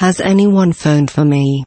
Has anyone phoned for me?